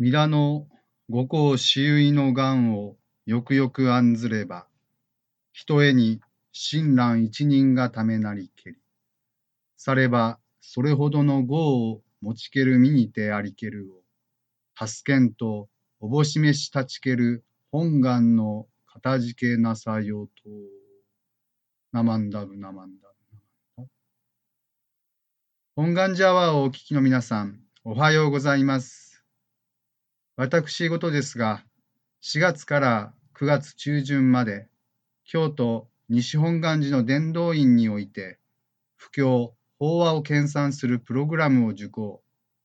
皆の五行周囲の願をよくよく案ずれば、ひとえに親鸞一人がためなりけり。されば、それほどの業を持ちける身にてありけるを、助けんとおぼしめし立ちける本願のかたじけなさよと。なまんだぶなまんだぶ。本願ジャワーをお聞きの皆さん、おはようございます。私事ですが、4月から9月中旬まで、京都西本願寺の伝道院において、布教、法話を研鑽するプログラムを受講、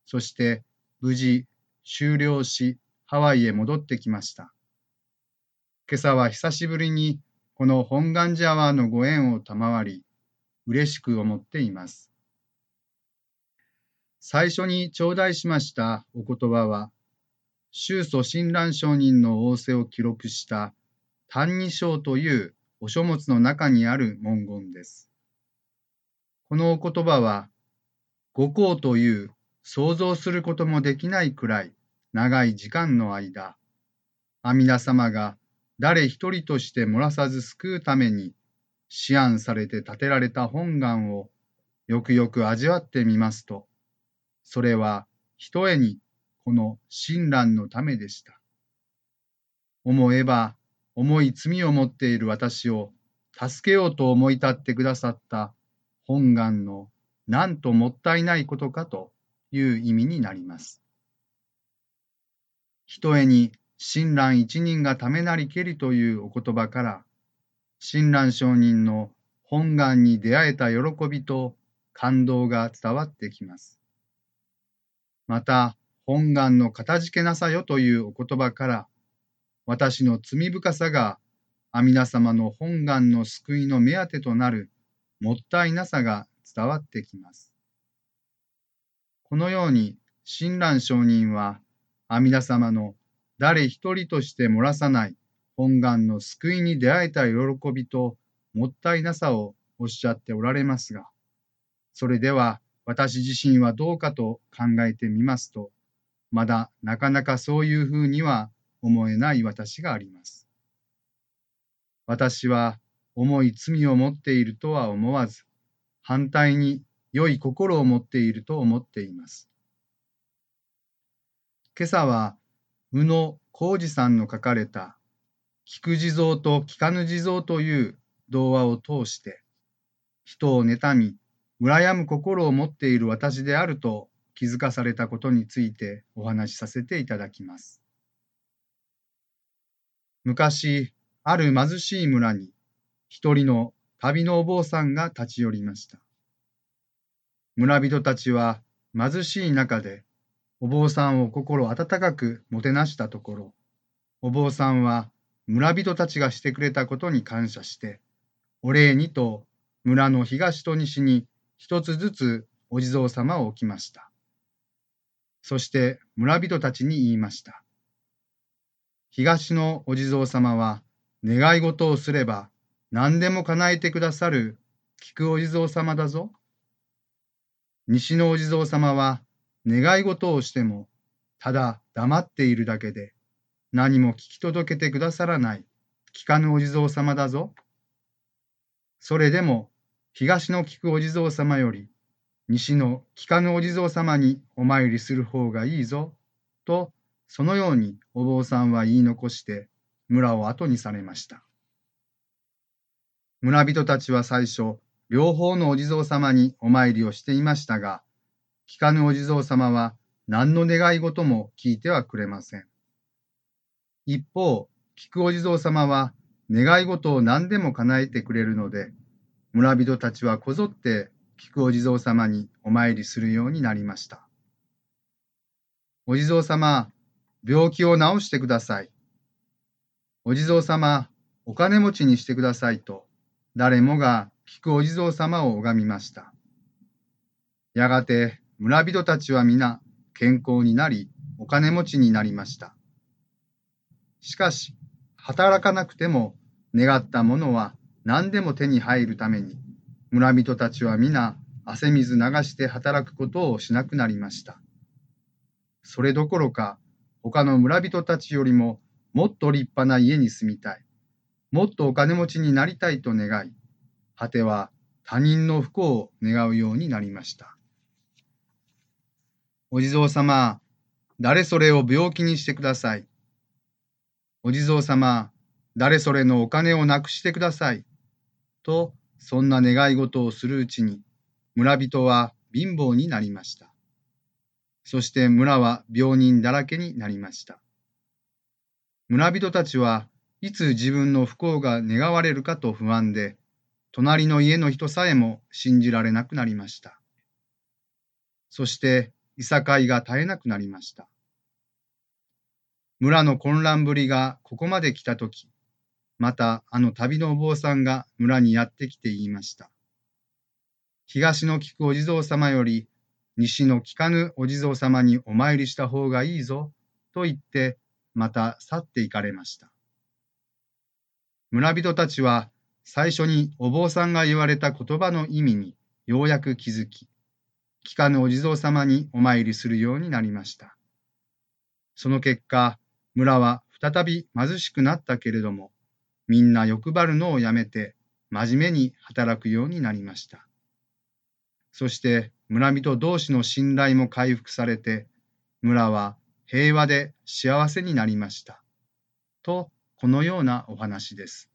そして無事終了し、ハワイへ戻ってきました。今朝は久しぶりにこの本願寺アワーのご縁を賜り、嬉しく思っています。最初に頂戴しましたお言葉は、宗祖親鸞上人の仰せを記録した「歎異抄」というお書物の中にある文言です。このお言葉は、五行という想像することもできないくらい長い時間の間、阿弥陀様が誰一人として漏らさず救うために思案されて建てられた本願をよくよく味わってみますと、それはひとえにこの親鸞のためでした。思えば、重い罪を持っている私を助けようと思い立ってくださった本願のなんともったいないことかという意味になります。ひとえに親鸞一人がためなりけりというお言葉から、親鸞上人の本願に出会えた喜びと感動が伝わってきます。また、本願のかたじけなさよというお言葉から、私の罪深さが阿弥陀様の本願の救いの目当てとなるもったいなさが伝わってきます。このように、親鸞上人は阿弥陀様の誰一人として漏らさない本願の救いに出会えた喜びともったいなさをおっしゃっておられますが、それでは私自身はどうかと考えてみますと、まだなかなかそういうふうには思えない私があります。私は重い罪を持っているとは思わず、反対に良い心を持っていると思っています。今朝は、宇野浩二さんの書かれた、聞く地蔵と聞かぬ地蔵という童話を通して、人を妬み、羨む心を持っている私であると気づかされたことについてお話しさせていただきます。昔、ある貧しい村に一人の旅のお坊さんが立ち寄りました。村人たちは貧しい中でお坊さんを心温かくもてなしたところ、お坊さんは村人たちがしてくれたことに感謝して、お礼にと村の東と西に一つずつお地蔵様を置きました。そして村人たちに言いました。東のお地蔵様は願い事をすれば何でも叶えてくださる聞くお地蔵様だぞ。西のお地蔵様は願い事をしてもただ黙っているだけで何も聞き届けてくださらない聞かぬお地蔵様だぞ。それでも東の聞くお地蔵様より西の北のお地蔵様にお参りする方がいいぞ、と、そのようにお坊さんは言い残して村を後にされました。村人たちは最初、両方のお地蔵様にお参りをしていましたが、聞かぬお地蔵様は何の願い事も聞いてはくれません。一方、聞くお地蔵様は願い事を何でも叶えてくれるので、村人たちはこぞって菊お地蔵様にお参りするようになりました。お地蔵様、病気を治してください。お地蔵様、お金持ちにしてくださいと、誰もが聞くお地蔵様を拝みました。やがて村人たちは皆健康になり、お金持ちになりました。しかし、働かなくても願ったものは何でも手に入るために、村人たちは皆汗水流して働くことをしなくなりました。それどころか、他の村人たちよりももっと立派な家に住みたい。もっとお金持ちになりたいと願い、果ては他人の不幸を願うようになりました。お地蔵様、誰それを病気にしてください。お地蔵様、誰それのお金をなくしてください。と、そんな願い事をするうちに、村人は貧乏になりました。そして村は病人だらけになりました。村人たちはいつ自分の不幸が願われるかと不安で、隣の家の人さえも信じられなくなりました。そしていさかいが絶えなくなりました。村の混乱ぶりがここまで来たとき、またあの旅のお坊さんが村にやってきて言いました。東の聞くお地蔵様より西の聞かぬお地蔵様にお参りした方がいいぞ、と言って、また去って行かれました。村人たちは、最初にお坊さんが言われた言葉の意味にようやく気づき、聞かぬお地蔵様にお参りするようになりました。その結果、村は再び貧しくなったけれども、みんな欲張るのをやめて、真面目に働くようになりました。そして村人同士の信頼も回復されて、村は平和で幸せになりました。と、このようなお話です。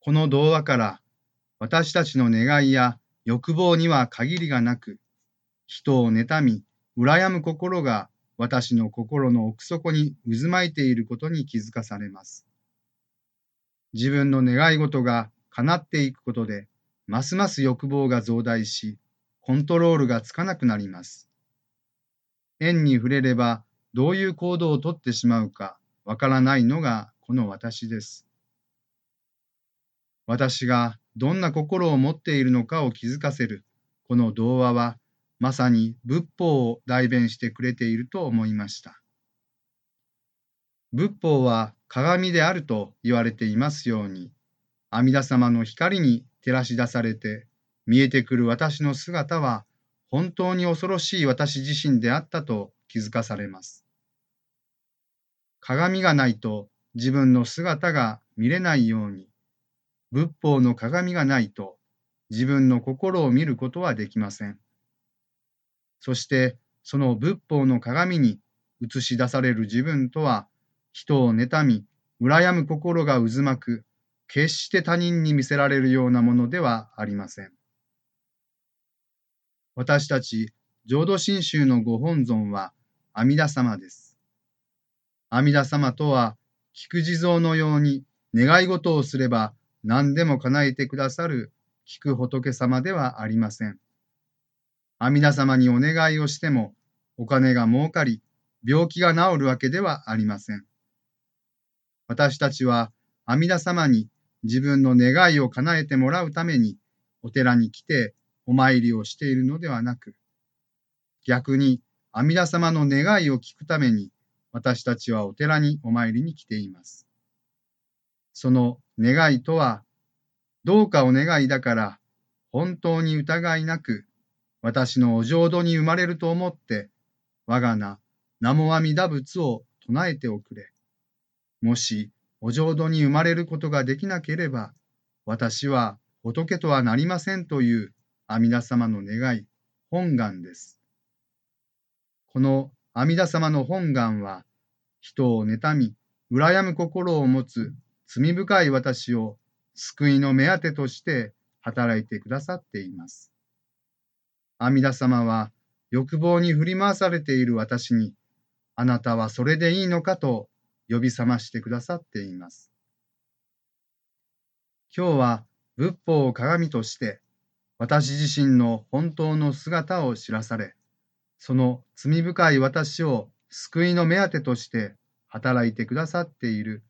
この童話から私たちの願いや欲望には限りがなく、人を妬み、羨む心が私の心の奥底に渦巻いていることに気づかされます。自分の願い事が叶っていくことで、ますます欲望が増大し、コントロールがつかなくなります。縁に触れればどういう行動をとってしまうかわからないのがこの私です。私がどんな心を持っているのかを気づかせるこの童話はまさに仏法を代弁してくれていると思いました。仏法は鏡であると言われていますように阿弥陀様の光に照らし出されて見えてくる私の姿は本当に恐ろしい私自身であったと気づかされます。鏡がないと自分の姿が見れないように、仏法の鏡がないと自分の心を見ることはできません。そしてその仏法の鏡に映し出される自分とは、人を妬み、羨む心が渦巻く決して他人に見せられるようなものではありません。私たち浄土真宗のご本尊は阿弥陀様です。阿弥陀様とは菊地蔵のように願い事をすれば何でも叶えてくださる菊仏様ではありません。阿弥陀様にお願いをしてもお金が儲かり病気が治るわけではありません。私たちは阿弥陀様に自分の願いを叶えてもらうためにお寺に来てお参りをしているのではなく、逆に阿弥陀様の願いを聞くために私たちはお寺にお参りに来ています。その願いとは、どうかお願いだから本当に疑いなく私のお浄土に生まれると思って我が名、南無阿弥陀仏を唱えておくれ。もしお浄土に生まれることができなければ、私は仏とはなりませんという阿弥陀様の願い、本願です。この阿弥陀様の本願は、人を妬み、羨む心を持つ罪深い私を救いの目当てとして働いてくださっています。阿弥陀様は欲望に振り回されている私に、あなたはそれでいいのかと呼び覚ましてくださっています。今日は仏法を鏡として私自身の本当の姿を知らされ、その罪深い私を救いの目当てとして働いてくださっている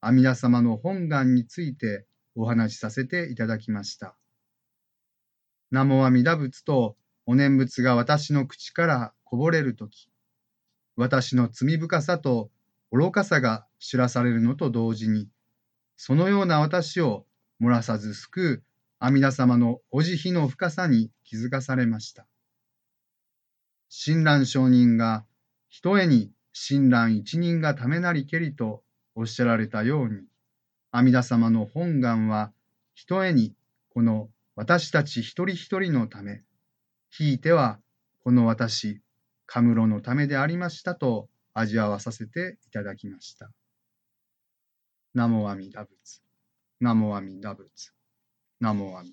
阿弥陀様の本願についてお話しさせていただきました。南無阿弥陀仏とお念仏が私の口からこぼれるとき、私の罪深さと愚かさが知らされるのと同時に、そのような私を漏らさず救う阿弥陀様のお慈悲の深さに気づかされました。親鸞上人がひとえに親鸞一人がためなりけりとおっしゃられたように、阿弥陀様の本願は、ひとえにこの私たち一人一人のため、ひいてはこの私、カムロのためでありましたと味わわさせていただきました。ナモアミダ仏。ナモアミダ仏。ナモアミ